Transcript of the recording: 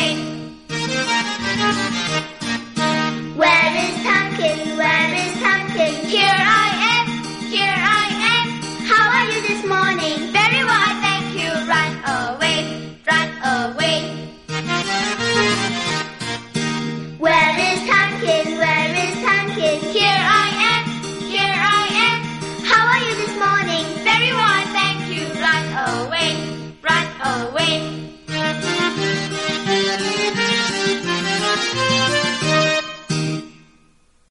Hey.